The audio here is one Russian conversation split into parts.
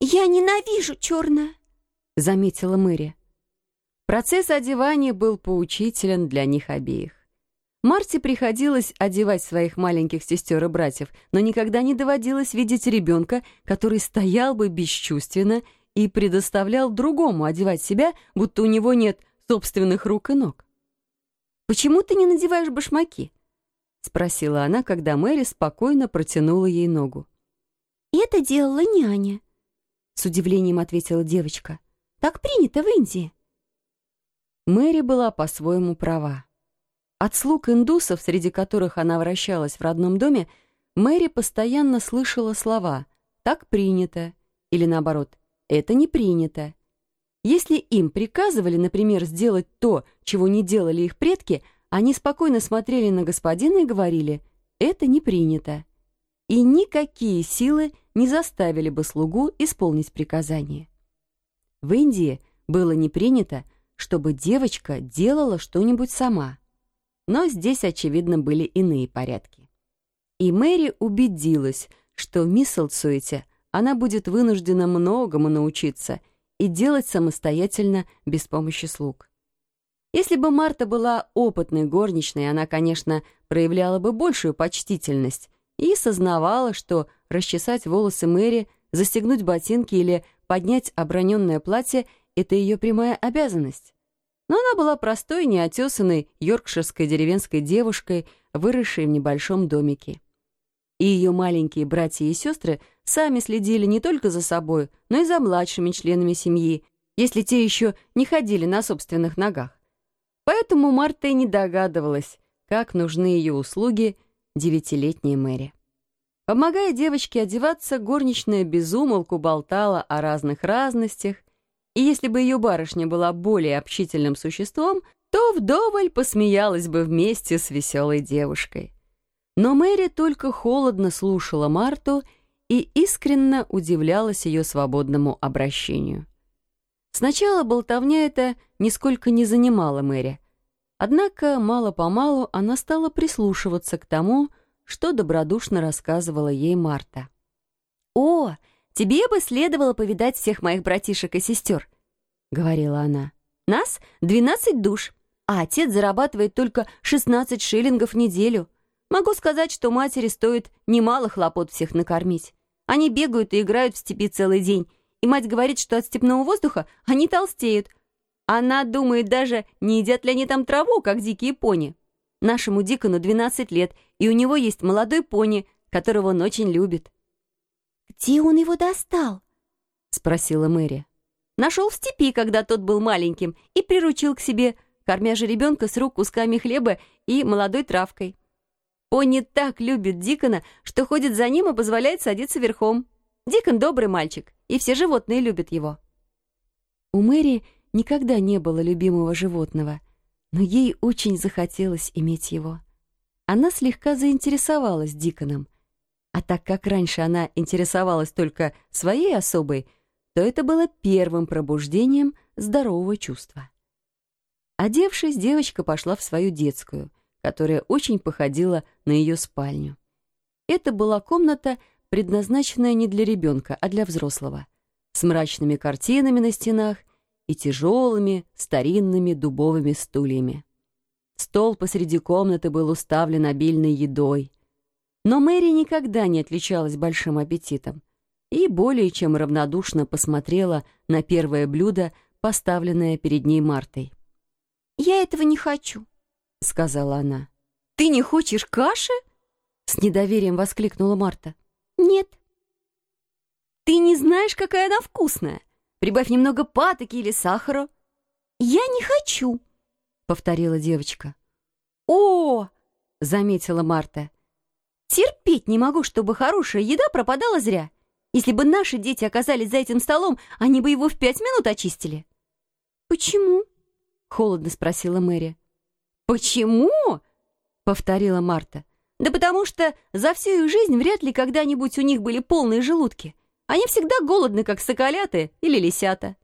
«Я ненавижу черное», — заметила Мэри. Процесс одевания был поучителен для них обеих. Марте приходилось одевать своих маленьких сестер и братьев, но никогда не доводилось видеть ребенка, который стоял бы бесчувственно и предоставлял другому одевать себя, будто у него нет собственных рук и ног. «Почему ты не надеваешь башмаки?» — спросила она, когда Мэри спокойно протянула ей ногу. «Это делала няня», — с удивлением ответила девочка. «Так принято в Индии». Мэри была по-своему права. От слуг индусов, среди которых она вращалась в родном доме, Мэри постоянно слышала слова «так принято» или наоборот «это не принято». Если им приказывали, например, сделать то, чего не делали их предки, они спокойно смотрели на господина и говорили «это не принято». И никакие силы не заставили бы слугу исполнить приказание. В Индии было не принято, чтобы девочка делала что-нибудь сама. Но здесь, очевидно, были иные порядки. И Мэри убедилась, что в Мисселцуете она будет вынуждена многому научиться — и делать самостоятельно без помощи слуг. Если бы Марта была опытной горничной, она, конечно, проявляла бы большую почтительность и сознавала, что расчесать волосы Мэри, застегнуть ботинки или поднять оброненное платье — это ее прямая обязанность. Но она была простой, неотесанной йоркширской деревенской девушкой, выросшей в небольшом домике. И ее маленькие братья и сестры сами следили не только за собой, но и за младшими членами семьи, если те еще не ходили на собственных ногах. Поэтому Марта и не догадывалась, как нужны ее услуги девятилетней Мэри. Помогая девочке одеваться, горничная безумолку болтала о разных разностях, и если бы ее барышня была более общительным существом, то вдоволь посмеялась бы вместе с веселой девушкой. Но Мэри только холодно слушала Марту и искренне удивлялась ее свободному обращению. Сначала болтовня эта нисколько не занимала Мэри, однако мало-помалу она стала прислушиваться к тому, что добродушно рассказывала ей Марта. «О, тебе бы следовало повидать всех моих братишек и сестер», — говорила она. «Нас двенадцать душ, а отец зарабатывает только шестнадцать шиллингов в неделю». Могу сказать, что матери стоит немало хлопот всех накормить. Они бегают и играют в степи целый день, и мать говорит, что от степного воздуха они толстеют. Она думает даже, не едят ли они там траву, как дикие пони. Нашему Дикону 12 лет, и у него есть молодой пони, которого он очень любит. «Где он его достал?» — спросила Мэри. «Нашел в степи, когда тот был маленьким, и приручил к себе, кормя же ребенка с рук кусками хлеба и молодой травкой». Пони так любит Дикона, что ходит за ним и позволяет садиться верхом. Дикон добрый мальчик, и все животные любят его. У Мэри никогда не было любимого животного, но ей очень захотелось иметь его. Она слегка заинтересовалась Диконом, а так как раньше она интересовалась только своей особой, то это было первым пробуждением здорового чувства. Одевшись, девочка пошла в свою детскую — которая очень походила на ее спальню. Это была комната, предназначенная не для ребенка, а для взрослого, с мрачными картинами на стенах и тяжелыми старинными дубовыми стульями. Стол посреди комнаты был уставлен обильной едой. Но Мэри никогда не отличалась большим аппетитом и более чем равнодушно посмотрела на первое блюдо, поставленное перед ней Мартой. «Я этого не хочу», — сказала она. «Ты не хочешь каши?» С недоверием воскликнула Марта. «Нет». «Ты не знаешь, какая она вкусная? Прибавь немного патоки или сахара». «Я не хочу», — повторила девочка. «О!» — заметила Марта. «Терпеть не могу, чтобы хорошая еда пропадала зря. Если бы наши дети оказались за этим столом, они бы его в пять минут очистили». «Почему?» — холодно спросила Мэри. «Почему?» — повторила Марта. «Да потому что за всю их жизнь вряд ли когда-нибудь у них были полные желудки. Они всегда голодны, как соколяты или лисята».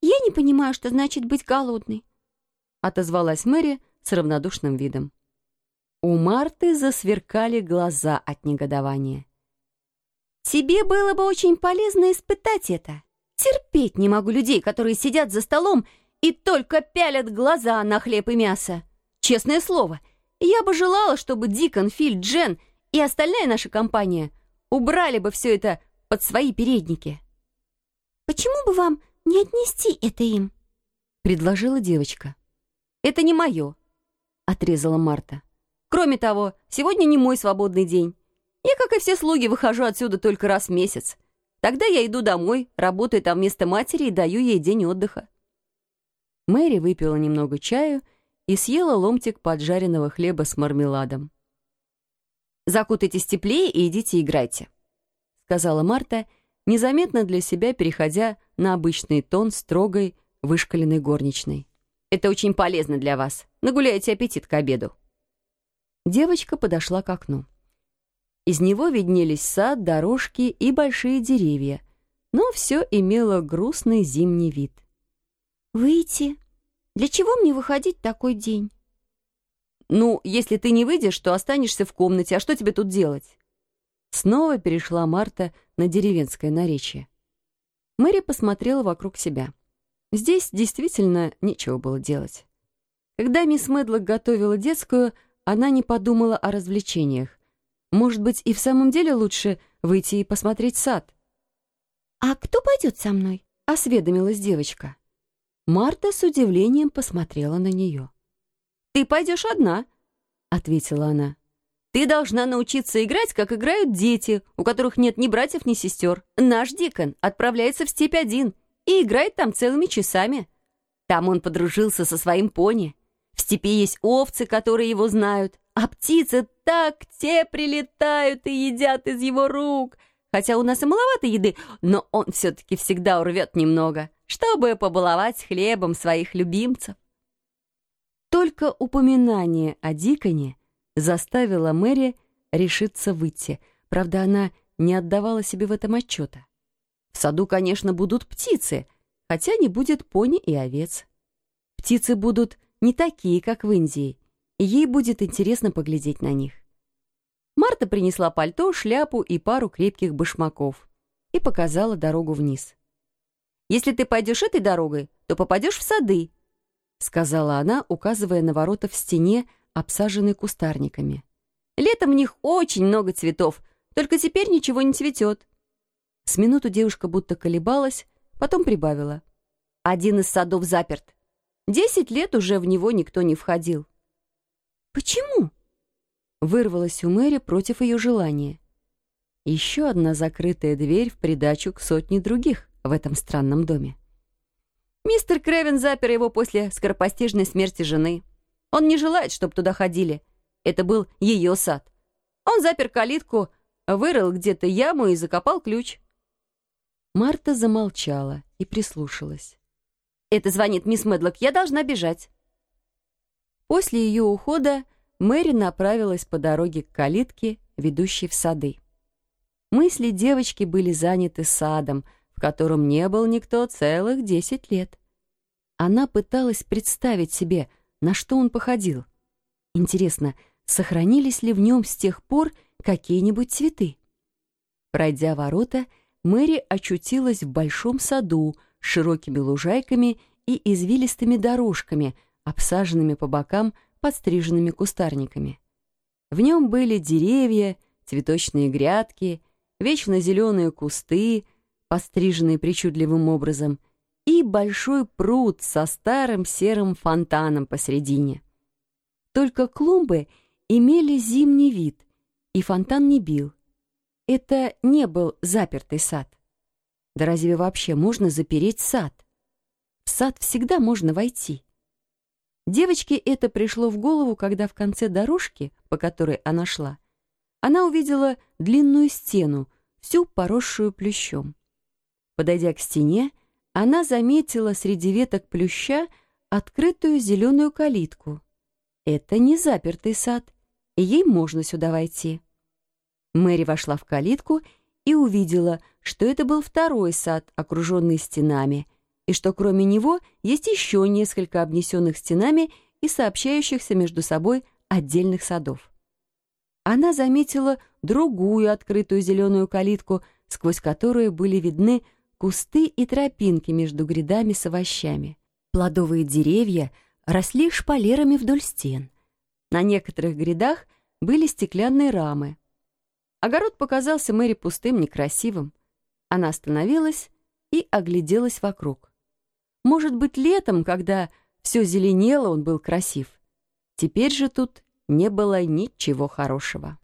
«Я не понимаю, что значит быть голодной», — отозвалась Мэри с равнодушным видом. У Марты засверкали глаза от негодования. Тебе было бы очень полезно испытать это. Терпеть не могу людей, которые сидят за столом и только пялят глаза на хлеб и мясо. Честное слово, я бы желала, чтобы Дикон, Филь, Джен и остальная наша компания убрали бы все это под свои передники. «Почему бы вам не отнести это им?» — предложила девочка. «Это не мое», — отрезала Марта. «Кроме того, сегодня не мой свободный день. Я, как и все слуги, выхожу отсюда только раз в месяц. Тогда я иду домой, работаю там вместо матери и даю ей день отдыха». Мэри выпила немного чаю и съела ломтик поджаренного хлеба с мармеладом. «Закутайтесь теплее и идите играйте», — сказала Марта, незаметно для себя переходя на обычный тон строгой, вышкаленной горничной. «Это очень полезно для вас. Нагуляете аппетит к обеду». Девочка подошла к окну. Из него виднелись сад, дорожки и большие деревья, но все имело грустный зимний вид. «Выйти? Для чего мне выходить такой день?» «Ну, если ты не выйдешь, то останешься в комнате, а что тебе тут делать?» Снова перешла Марта на деревенское наречие. Мэри посмотрела вокруг себя. Здесь действительно нечего было делать. Когда мисс Медлок готовила детскую, она не подумала о развлечениях. Может быть, и в самом деле лучше выйти и посмотреть сад. «А кто пойдет со мной?» — осведомилась девочка. Марта с удивлением посмотрела на нее. «Ты пойдешь одна», — ответила она. «Ты должна научиться играть, как играют дети, у которых нет ни братьев, ни сестер. Наш Дикон отправляется в степь один и играет там целыми часами. Там он подружился со своим пони. В степи есть овцы, которые его знают, а птицы так те прилетают и едят из его рук. Хотя у нас и маловато еды, но он все-таки всегда урвет немного, чтобы побаловать хлебом своих любимцев. Только упоминание о Диконе заставило Мэри решиться выйти. Правда, она не отдавала себе в этом отчета. В саду, конечно, будут птицы, хотя не будет пони и овец. Птицы будут не такие, как в Индии, и ей будет интересно поглядеть на них. Марта принесла пальто, шляпу и пару крепких башмаков и показала дорогу вниз. «Если ты пойдешь этой дорогой, то попадешь в сады», сказала она, указывая на ворота в стене, обсаженные кустарниками. «Летом в них очень много цветов, только теперь ничего не цветет». С минуту девушка будто колебалась, потом прибавила. «Один из садов заперт. Десять лет уже в него никто не входил». «Почему?» Вырвалась у Мэри против ее желания. Еще одна закрытая дверь в придачу к сотне других в этом странном доме. Мистер Кревен запер его после скоропостижной смерти жены. Он не желает, чтобы туда ходили. Это был ее сад. Он запер калитку, вырыл где-то яму и закопал ключ. Марта замолчала и прислушалась. «Это звонит мисс Медлок, я должна бежать». После ее ухода Мэри направилась по дороге к калитке, ведущей в сады. Мысли девочки были заняты садом, в котором не был никто целых десять лет. Она пыталась представить себе, на что он походил. Интересно, сохранились ли в нем с тех пор какие-нибудь цветы? Пройдя ворота, Мэри очутилась в большом саду с широкими лужайками и извилистыми дорожками, обсаженными по бокам подстриженными кустарниками. В нем были деревья, цветочные грядки, вечно зеленые кусты, постриженные причудливым образом, и большой пруд со старым серым фонтаном посредине. Только клумбы имели зимний вид, и фонтан не бил. Это не был запертый сад. Да разве вообще можно запереть сад? В сад всегда можно войти. Девочке это пришло в голову, когда в конце дорожки, по которой она шла, она увидела длинную стену, всю поросшую плющом. Подойдя к стене, она заметила среди веток плюща открытую зеленую калитку. Это не запертый сад, и ей можно сюда войти. Мэри вошла в калитку и увидела, что это был второй сад, окруженный стенами, и что кроме него есть еще несколько обнесенных стенами и сообщающихся между собой отдельных садов. Она заметила другую открытую зеленую калитку сквозь которую были видны кусты и тропинки между грядами с овощами. Плодовые деревья росли шпалерами вдоль стен. На некоторых грядах были стеклянные рамы. Огород показался Мэри пустым, некрасивым. Она остановилась и огляделась вокруг. Может быть, летом, когда все зеленело, он был красив. Теперь же тут не было ничего хорошего.